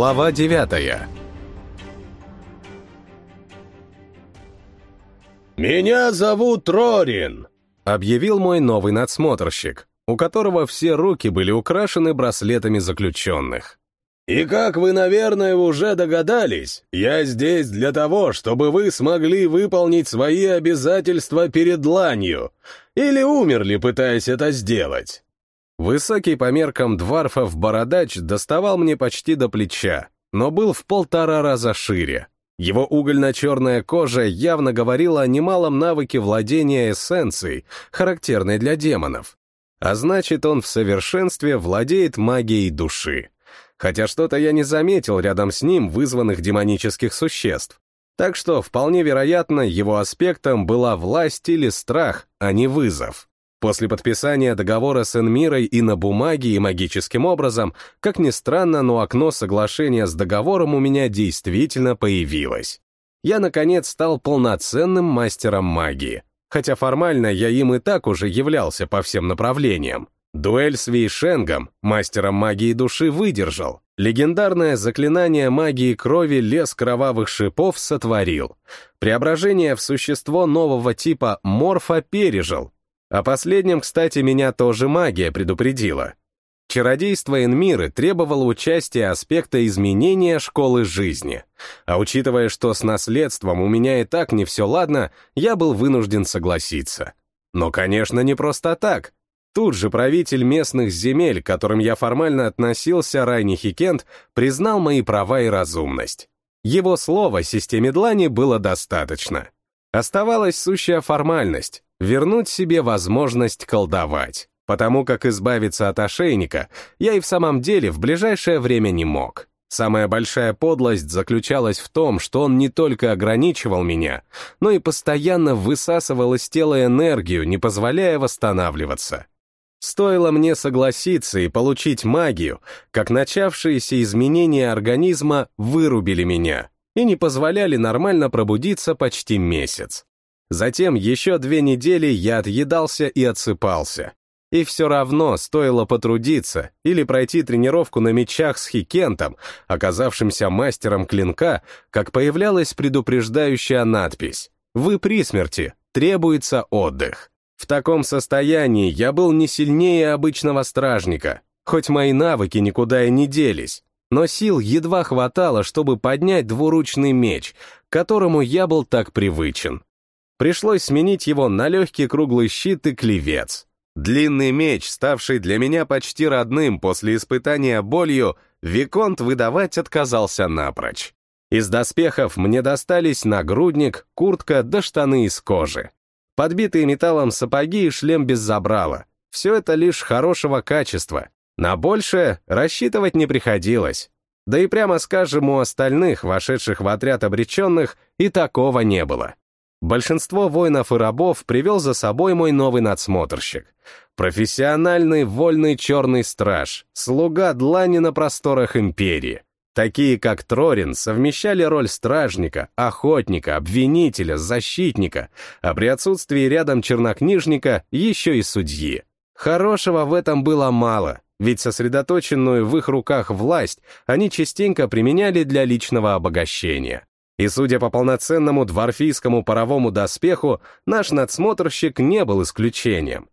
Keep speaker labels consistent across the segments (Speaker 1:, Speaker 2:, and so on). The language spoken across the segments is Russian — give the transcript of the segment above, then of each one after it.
Speaker 1: Глава девятая
Speaker 2: «Меня зовут Рорин», —
Speaker 1: объявил мой новый надсмотрщик, у которого все руки были украшены браслетами заключенных.
Speaker 2: «И как вы, наверное, уже догадались, я здесь для того, чтобы вы смогли выполнить свои обязательства перед ланью, или умерли, пытаясь это сделать».
Speaker 1: Высокий по меркам дварфов бородач доставал мне почти до плеча, но был в полтора раза шире. Его угольно-черная кожа явно говорила о немалом навыке владения эссенцией, характерной для демонов. А значит, он в совершенстве владеет магией души. Хотя что-то я не заметил рядом с ним вызванных демонических существ. Так что, вполне вероятно, его аспектом была власть или страх, а не вызов. После подписания договора с Энмирой и на бумаге, и магическим образом, как ни странно, но окно соглашения с договором у меня действительно появилось. Я, наконец, стал полноценным мастером магии, хотя формально я им и так уже являлся по всем направлениям. Дуэль с Вейшенгом, мастером магии души, выдержал. Легендарное заклинание магии крови «Лес кровавых шипов» сотворил. Преображение в существо нового типа морфа пережил, о последнем, кстати, меня тоже магия предупредила. Чародейство Энмиры требовало участия аспекта изменения школы жизни. А учитывая, что с наследством у меня и так не все ладно, я был вынужден согласиться. Но, конечно, не просто так. Тут же правитель местных земель, к которым я формально относился, Райни Хикент, признал мои права и разумность. Его слова системе длани было достаточно. Оставалась сущая формальность вернуть себе возможность колдовать, потому как избавиться от ошейника я и в самом деле в ближайшее время не мог. Самая большая подлость заключалась в том, что он не только ограничивал меня, но и постоянно высасывал из тела энергию, не позволяя восстанавливаться. Стоило мне согласиться и получить магию, как начавшиеся изменения организма вырубили меня и не позволяли нормально пробудиться почти месяц. Затем еще две недели я отъедался и отсыпался. И все равно стоило потрудиться или пройти тренировку на мечах с Хикентом, оказавшимся мастером клинка, как появлялась предупреждающая надпись «Вы при смерти, требуется отдых». В таком состоянии я был не сильнее обычного стражника, хоть мои навыки никуда и не делись, но сил едва хватало, чтобы поднять двуручный меч, к которому я был так привычен. Пришлось сменить его на легкий круглый щит и клевец. Длинный меч, ставший для меня почти родным после испытания болью, Виконт выдавать отказался напрочь. Из доспехов мне достались нагрудник, куртка да штаны из кожи. Подбитые металлом сапоги и шлем без забрала. Все это лишь хорошего качества. На большее рассчитывать не приходилось. Да и прямо скажем, у остальных, вошедших в отряд обреченных, и такого не было. Большинство воинов и рабов привел за собой мой новый надсмотрщик. Профессиональный вольный черный страж, слуга длани на просторах империи. Такие, как Трорин, совмещали роль стражника, охотника, обвинителя, защитника, а при отсутствии рядом чернокнижника еще и судьи. Хорошего в этом было мало, ведь сосредоточенную в их руках власть они частенько применяли для личного обогащения. И, судя по полноценному дворфийскому паровому доспеху, наш надсмотрщик не был исключением.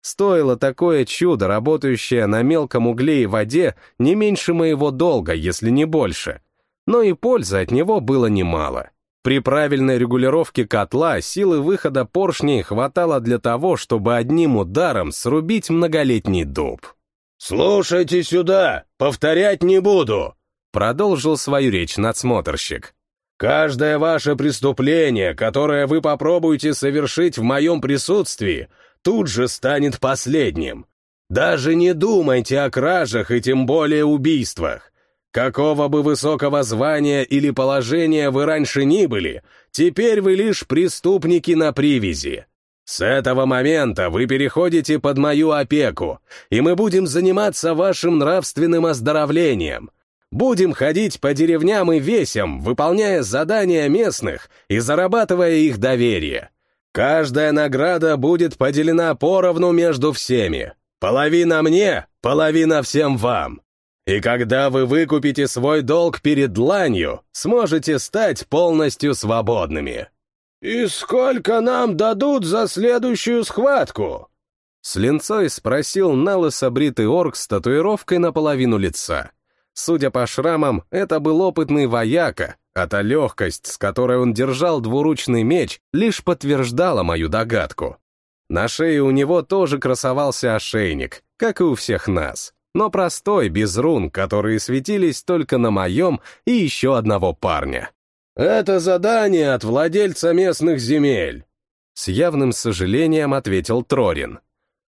Speaker 1: Стоило такое чудо, работающее на мелком угле и воде, не меньше моего долга, если не больше. Но и пользы от него было немало. При правильной регулировке котла силы выхода поршней хватало для того, чтобы одним ударом срубить многолетний дуб.
Speaker 2: «Слушайте сюда, повторять не буду», — продолжил свою речь надсмотрщик. Каждое ваше преступление, которое вы попробуете совершить в моем присутствии, тут же станет последним. Даже не думайте о кражах и тем более убийствах. Какого бы высокого звания или положения вы раньше ни были, теперь вы лишь преступники на привязи. С этого момента вы переходите под мою опеку, и мы будем заниматься вашим нравственным оздоровлением, Будем ходить по деревням и весям, выполняя задания местных и зарабатывая их доверие. Каждая награда будет поделена поровну между всеми. Половина мне, половина всем вам. И когда вы выкупите свой долг перед дланью, сможете стать полностью свободными. «И сколько нам дадут за следующую схватку?»
Speaker 1: С линцой спросил налысо бритый орк с татуировкой наполовину лица. Судя по шрамам, это был опытный вояка, а та легкость, с которой он держал двуручный меч, лишь подтверждала мою догадку. На шее у него тоже красовался ошейник, как и у всех нас, но простой, без рун, которые светились только на моем и еще одного парня.
Speaker 2: «Это задание от владельца местных земель», —
Speaker 1: с явным сожалением ответил Трорин.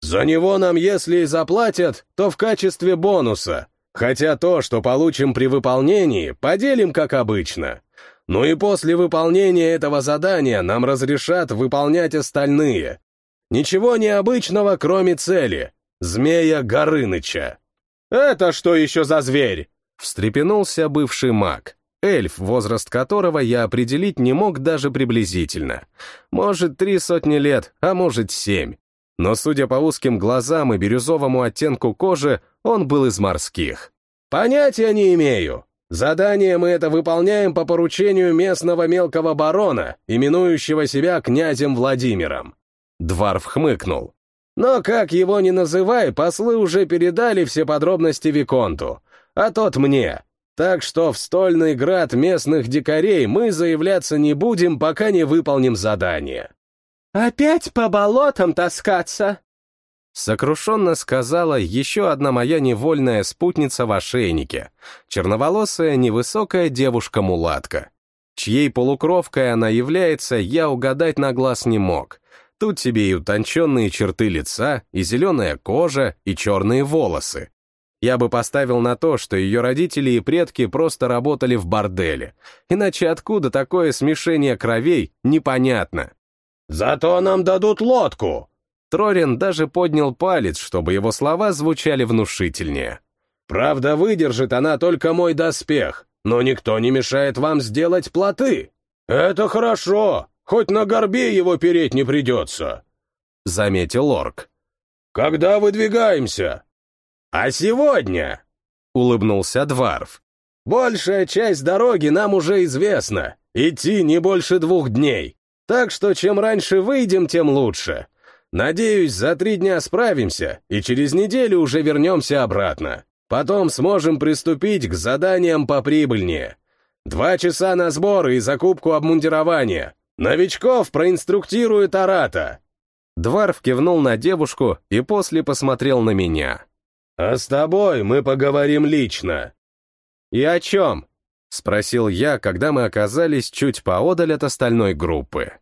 Speaker 2: «За него нам, если и заплатят, то в качестве бонуса, хотя то, что получим при выполнении, поделим как обычно. Ну и после выполнения этого задания нам разрешат выполнять остальные. Ничего необычного, кроме цели — змея Горыныча». «Это что еще за зверь?»
Speaker 1: — встрепенулся бывший маг. Эльф, возраст которого я определить не мог даже приблизительно. Может, три сотни лет, а может, семь. Но, судя по узким глазам и бирюзовому оттенку кожи, он был из морских.
Speaker 2: «Понятия не имею. Задание мы это выполняем по поручению местного мелкого барона, именующего себя князем Владимиром».
Speaker 1: Дварф хмыкнул.
Speaker 2: «Но как его ни называй, послы уже передали все подробности Виконту, а тот мне, так что в стольный град местных дикарей мы заявляться не будем, пока не выполним задание.
Speaker 3: «Опять по болотам таскаться?»
Speaker 1: Сокрушенно сказала еще одна моя невольная спутница в ошейнике, черноволосая невысокая девушка-мулатка. Чьей полукровкой она является, я угадать на глаз не мог. Тут тебе и утонченные черты лица, и зеленая кожа, и черные волосы. Я бы поставил на то, что ее родители и предки просто работали в борделе. Иначе откуда такое смешение кровей, непонятно.
Speaker 2: «Зато нам дадут лодку!»
Speaker 1: Трорин даже поднял палец, чтобы его слова звучали внушительнее.
Speaker 2: «Правда, выдержит она только мой доспех, но никто не мешает вам сделать плоты. Это хорошо, хоть на горбе его переть не придется», — заметил орк. «Когда выдвигаемся?» «А сегодня?» — улыбнулся Дварф. «Большая часть дороги нам уже известна. Идти не больше двух дней. Так что чем раньше выйдем, тем лучше. Надеюсь, за три дня справимся, и через неделю уже вернемся обратно. Потом сможем приступить к заданиям поприбыльнее. Два часа на сборы и закупку обмундирования. Новичков проинструктирует Арата».
Speaker 1: Дварф кивнул на девушку и после посмотрел на меня.
Speaker 2: «А с тобой мы поговорим лично».
Speaker 1: «И о чем?» — спросил я, когда мы оказались чуть поодаль от остальной группы.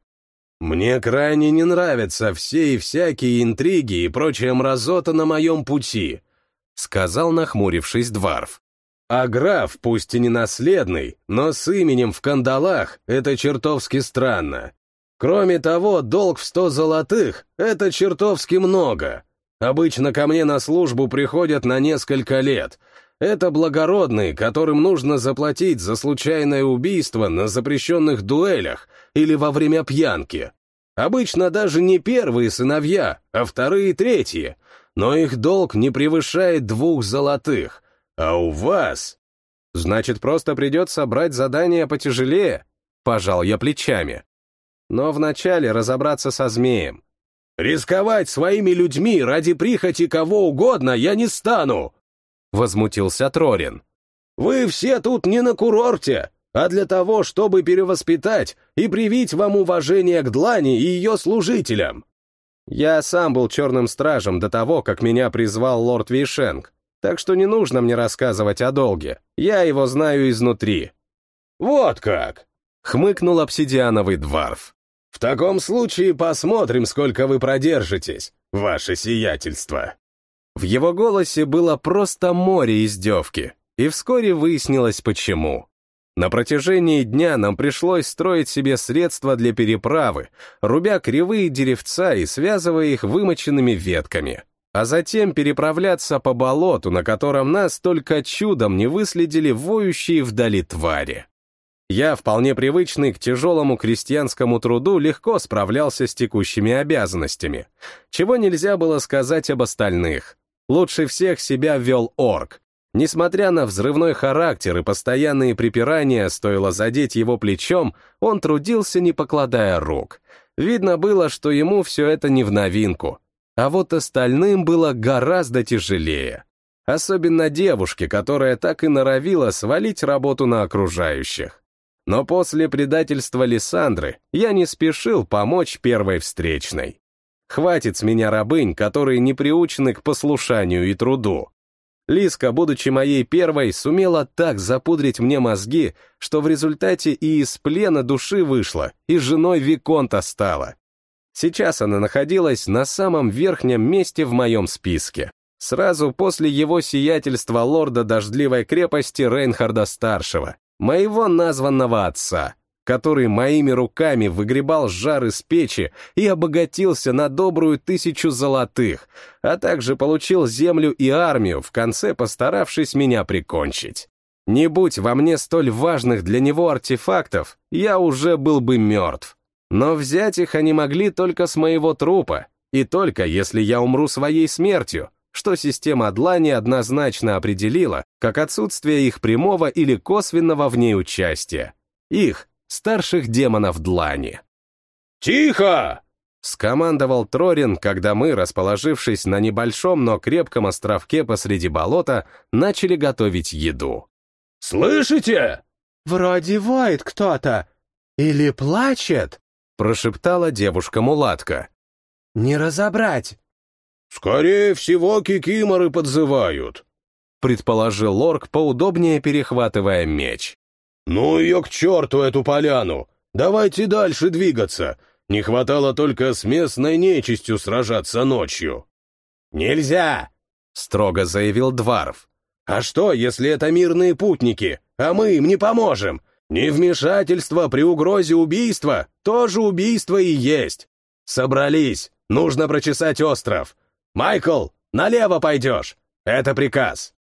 Speaker 2: «Мне крайне не нравятся все и всякие интриги и прочая мразота на моем пути», — сказал, нахмурившись Дварф. «А граф, пусть и не наследный, но с именем в кандалах — это чертовски странно. Кроме того, долг в сто золотых — это чертовски много. Обычно ко мне на службу приходят на несколько лет. Это благородные, которым нужно заплатить за случайное убийство на запрещенных дуэлях или во время пьянки. Обычно даже не первые сыновья, а вторые и третьи. Но их долг не превышает двух золотых. А у вас...
Speaker 1: Значит, просто придется брать задание потяжелее? Пожал я плечами. Но вначале разобраться со змеем.
Speaker 2: «Рисковать своими людьми ради прихоти кого угодно я не стану!» — возмутился Трорин. «Вы все тут не на курорте, а для того, чтобы перевоспитать и привить вам уважение к Длани и ее служителям».
Speaker 1: Я сам был черным стражем до того, как меня призвал лорд Вейшенг, так что не нужно мне рассказывать о долге, я его знаю изнутри.
Speaker 2: «Вот как!»
Speaker 1: — хмыкнул обсидиановый дворф.
Speaker 2: В таком случае посмотрим, сколько вы продержитесь, ваше сиятельство».
Speaker 1: В его голосе было просто море издевки, и вскоре выяснилось почему. На протяжении дня нам пришлось строить себе средства для переправы, рубя кривые деревца и связывая их вымоченными ветками, а затем переправляться по болоту, на котором нас только чудом не выследили воющие вдали твари. Я, вполне привычный к тяжелому крестьянскому труду, легко справлялся с текущими обязанностями, чего нельзя было сказать об остальных. Лучше всех себя вел орк. Несмотря на взрывной характер и постоянные припирания, стоило задеть его плечом, он трудился, не покладая рук. Видно было, что ему все это не в новинку. А вот остальным было гораздо тяжелее. Особенно девушке, которая так и норовила свалить работу на окружающих. Но после предательства Лиссандры я не спешил помочь первой встречной. Хватит с меня рабынь, которые не приучены к послушанию и труду. Лиска, будучи моей первой, сумела так запудрить мне мозги, что в результате и из плена души вышла, и женой Виконта стала. Сейчас она находилась на самом верхнем месте в моем списке. Сразу после его сиятельства лорда Дождливой крепости Рейнхарда-старшего, моего названного отца, который моими руками выгребал жар из печи и обогатился на добрую тысячу золотых, а также получил землю и армию, в конце постаравшись меня прикончить. Не будь во мне столь важных для него артефактов, я уже был бы мертв. Но взять их они могли только с моего трупа, и только если я умру своей смертью, что система Длани однозначно определила как отсутствие их прямого или косвенного в ней участия. Их, старших демонов Длани.
Speaker 2: «Тихо!»
Speaker 1: — скомандовал Трорин, когда мы, расположившись на небольшом, но крепком островке посреди болота, начали готовить еду.
Speaker 2: «Слышите?»
Speaker 3: «Вроде воет кто-то. Или плачет», —
Speaker 1: прошептала девушка-мулатка.
Speaker 3: «Не разобрать».
Speaker 2: «Скорее всего, кикиморы подзывают», —
Speaker 1: предположил Лорк, поудобнее перехватывая меч.
Speaker 2: «Ну ее к черту, эту поляну! Давайте дальше двигаться! Не хватало только с местной нечистью сражаться ночью!»
Speaker 1: «Нельзя!» — строго заявил Дварф.
Speaker 2: «А что, если это мирные путники, а мы им не поможем? Невмешательство при угрозе убийства тоже убийство и есть. Собрались, нужно прочесать остров. Майкл, налево пойдешь. Это приказ».